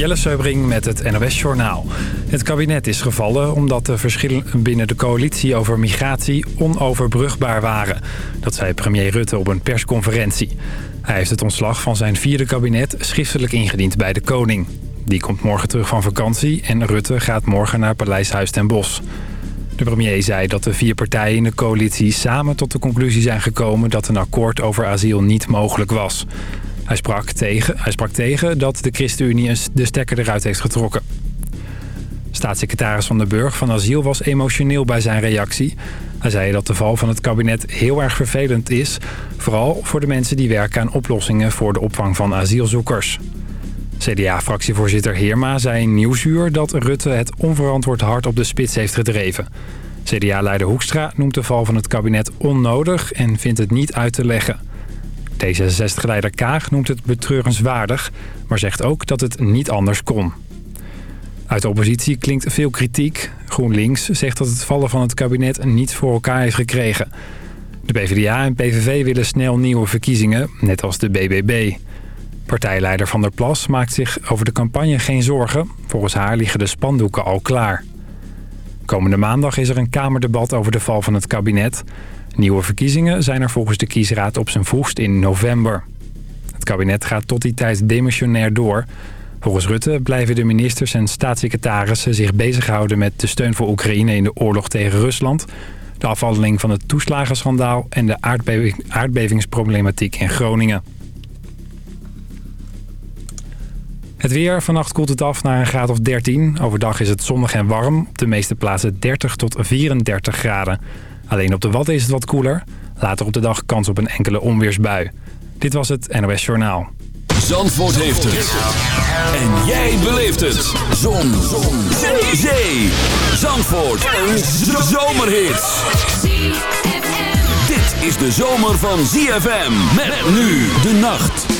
Jelle Seubring met het NOS Journaal. Het kabinet is gevallen omdat de verschillen binnen de coalitie over migratie onoverbrugbaar waren. Dat zei premier Rutte op een persconferentie. Hij heeft het ontslag van zijn vierde kabinet schriftelijk ingediend bij de koning. Die komt morgen terug van vakantie en Rutte gaat morgen naar Paleis Huis ten Bosch. De premier zei dat de vier partijen in de coalitie samen tot de conclusie zijn gekomen... dat een akkoord over asiel niet mogelijk was. Hij sprak tegen, hij sprak tegen dat de ChristenUnie de stekker eruit heeft getrokken. Staatssecretaris Van den Burg van Asiel was emotioneel bij zijn reactie. Hij zei dat de val van het kabinet heel erg vervelend is... vooral voor de mensen die werken aan oplossingen voor de opvang van asielzoekers. CDA-fractievoorzitter Heerma zei in Nieuwsuur dat Rutte het onverantwoord hard op de spits heeft gedreven. CDA-leider Hoekstra noemt de val van het kabinet onnodig en vindt het niet uit te leggen. D66-leider Kaag noemt het betreurenswaardig, maar zegt ook dat het niet anders kon. Uit de oppositie klinkt veel kritiek. GroenLinks zegt dat het vallen van het kabinet niet voor elkaar heeft gekregen. De PvdA en PVV willen snel nieuwe verkiezingen, net als de BBB. Partijleider Van der Plas maakt zich over de campagne geen zorgen. Volgens haar liggen de spandoeken al klaar. Komende maandag is er een kamerdebat over de val van het kabinet. Nieuwe verkiezingen zijn er volgens de kiesraad op zijn vroegst in november. Het kabinet gaat tot die tijd demissionair door. Volgens Rutte blijven de ministers en staatssecretarissen zich bezighouden met de steun voor Oekraïne in de oorlog tegen Rusland... de afhandeling van het toeslagenschandaal en de aardbeving, aardbevingsproblematiek in Groningen. Het weer. Vannacht koelt het af naar een graad of 13. Overdag is het zonnig en warm. Op de meeste plaatsen 30 tot 34 graden. Alleen op de Wadden is het wat koeler. Later op de dag kans op een enkele onweersbui. Dit was het NOS Journaal. Zandvoort heeft het. En jij beleeft het. Zon. Zon. Zee. Zee. Zandvoort. Een zomerhit. Dit is de zomer van ZFM. Met nu de nacht.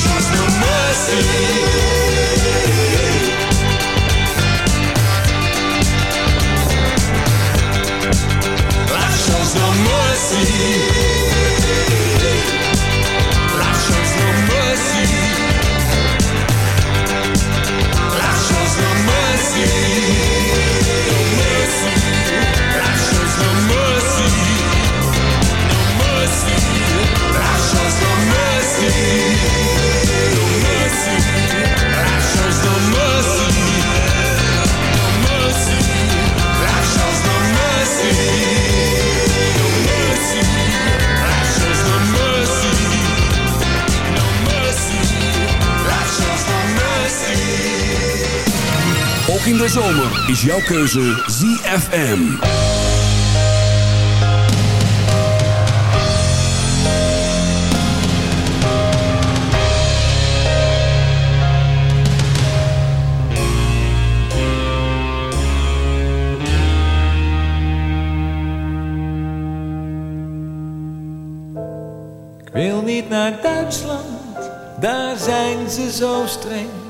It shows no mercy. In de zomer is jouw keuze ZFM. Ik wil niet naar Duitsland, daar zijn ze zo streng.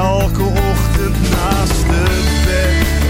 Elke ochtend naast de bed.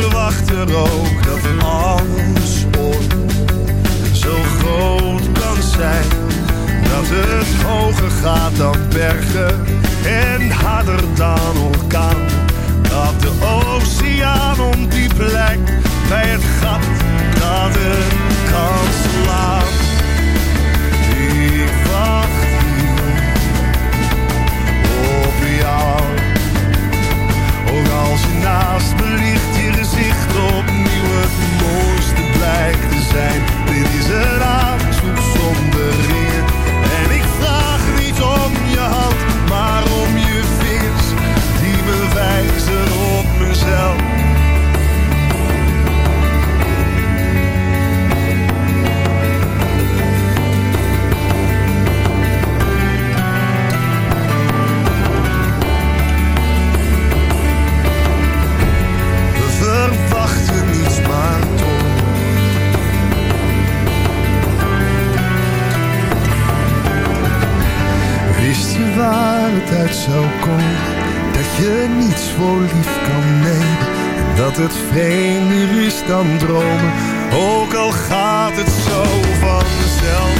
Verwacht er ook dat alles ooit zo groot kan zijn? Dat het hoger gaat dan bergen en harder dan orkaan. Dat de oceaan om die plek bij het gat dat het kan slaan. Ik wacht hier op jou. Ook als je naast me ligt, gezicht opnieuw het mooiste blijkt te zijn. Dit is een aanzoek zonder ringen. Uit zou komen? Dat je niets voor lief kan nemen. En dat het vreemder is dan dromen. Ook al gaat het zo vanzelf.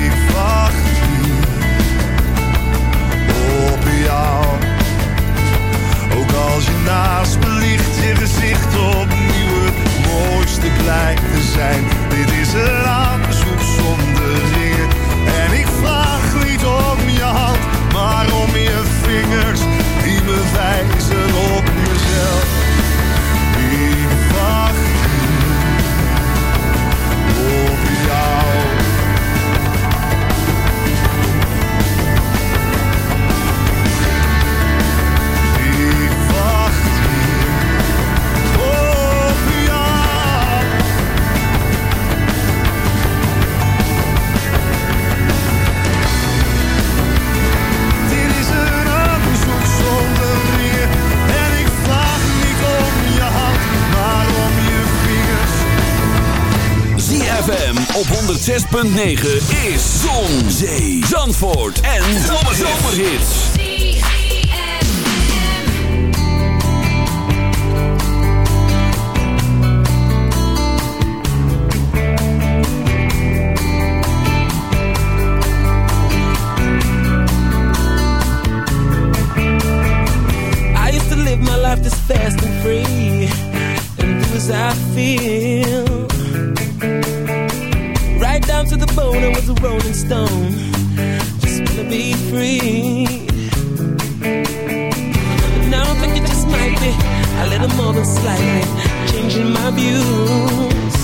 Ik wacht hier op jou. Ook als je naast me ligt, je gezicht opnieuw het mooiste blijkt te zijn. Dit is een aanzoek zonder je vingers die me wijzen op mezelf. ZFM op 106.9 is Zon, Zee, Zandvoort en Zomerhits. I used to live my life this fast and free and do as I feel matter more than slightly changing my views.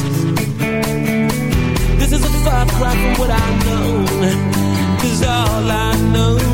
This is a far cry from what I know, cause all I know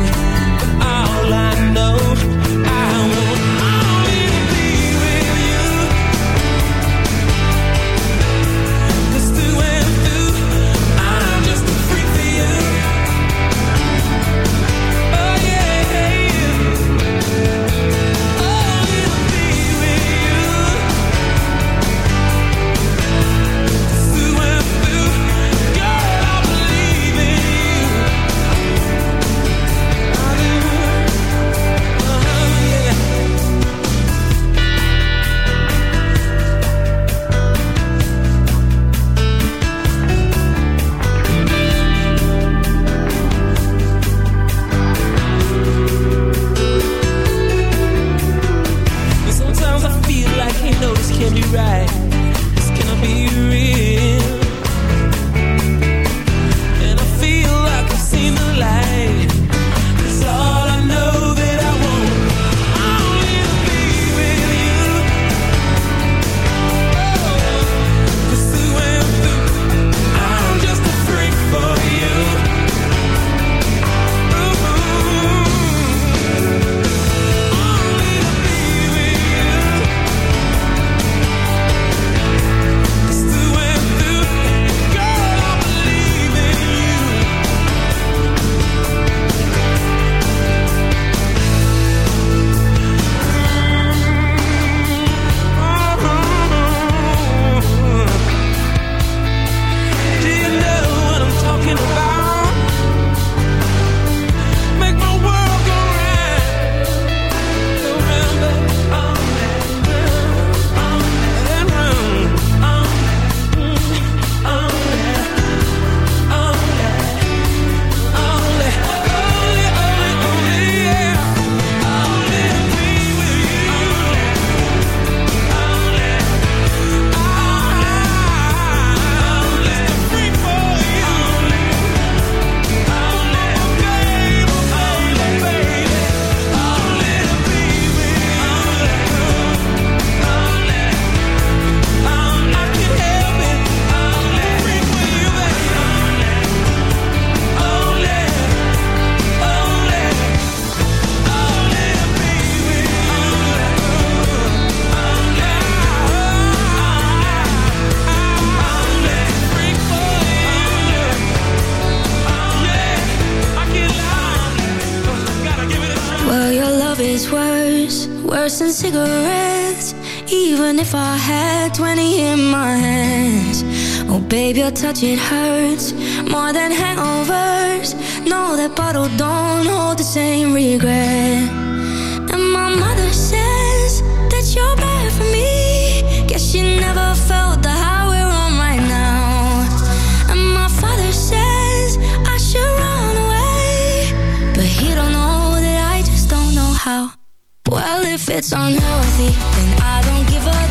breaths Even if I had 20 in my hands. Oh baby, your touch it hurts More than hangovers. No, that bottle don't hold the same regret. And my mother says That you're bad for me. Guess she never felt Well, if it's unhealthy, then I don't give a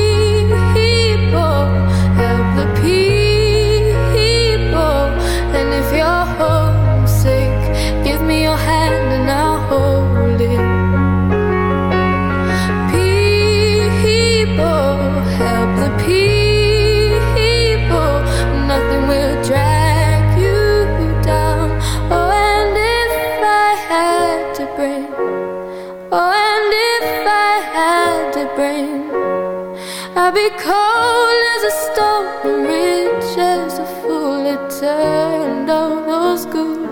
be cold as a stone rich as a fool. It turned all those good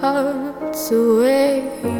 hearts away.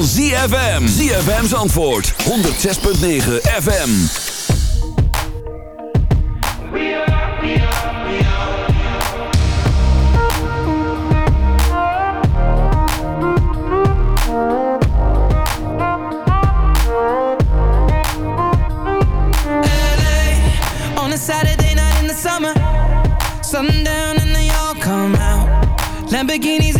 van ZFM. ZFM's antwoord. 106.9 FM. We are, we are, on a Saturday night in the summer Sundown and they all come out Lamborghinis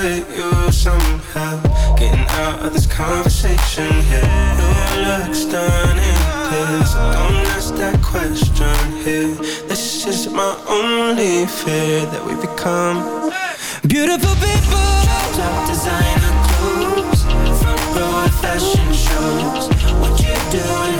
hurt you somehow. Getting out of this conversation here. Your looks stunning, please. Don't ask that question here. This is my only fear that we become beautiful people. Top designer clothes, front row fashion shows. What you doing?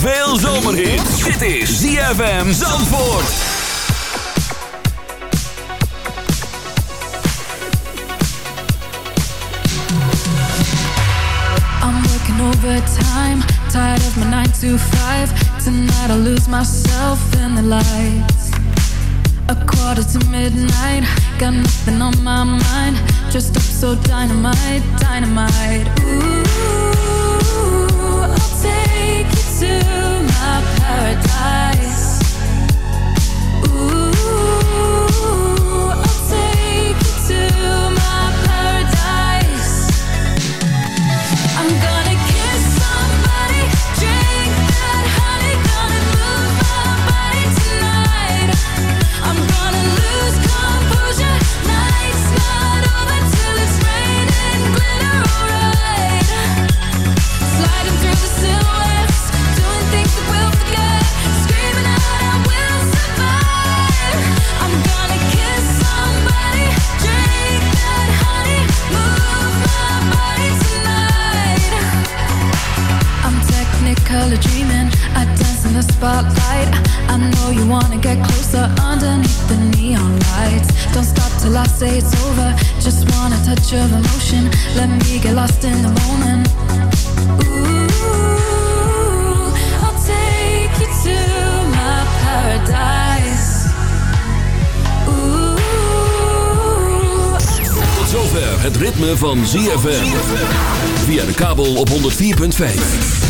Veel zomerhit. Dit is ZFM Zandvoort. I'm working overtime, tired of my nine to five. Tonight I lose myself in the lights. A quarter to midnight, got nothing on my mind. Just up so dynamite, dynamite. Ooh, I'll take you to my paradise. Spotlight. I know you wanna get closer underneath the neon lights. Don't stop till I say it's over. Just want a touch of emotion. Let me get lost in the moment. Ooh, I'll take you to my paradise. Ooh. Tot zover het ritme van ZFM. Via de kabel op 104.5.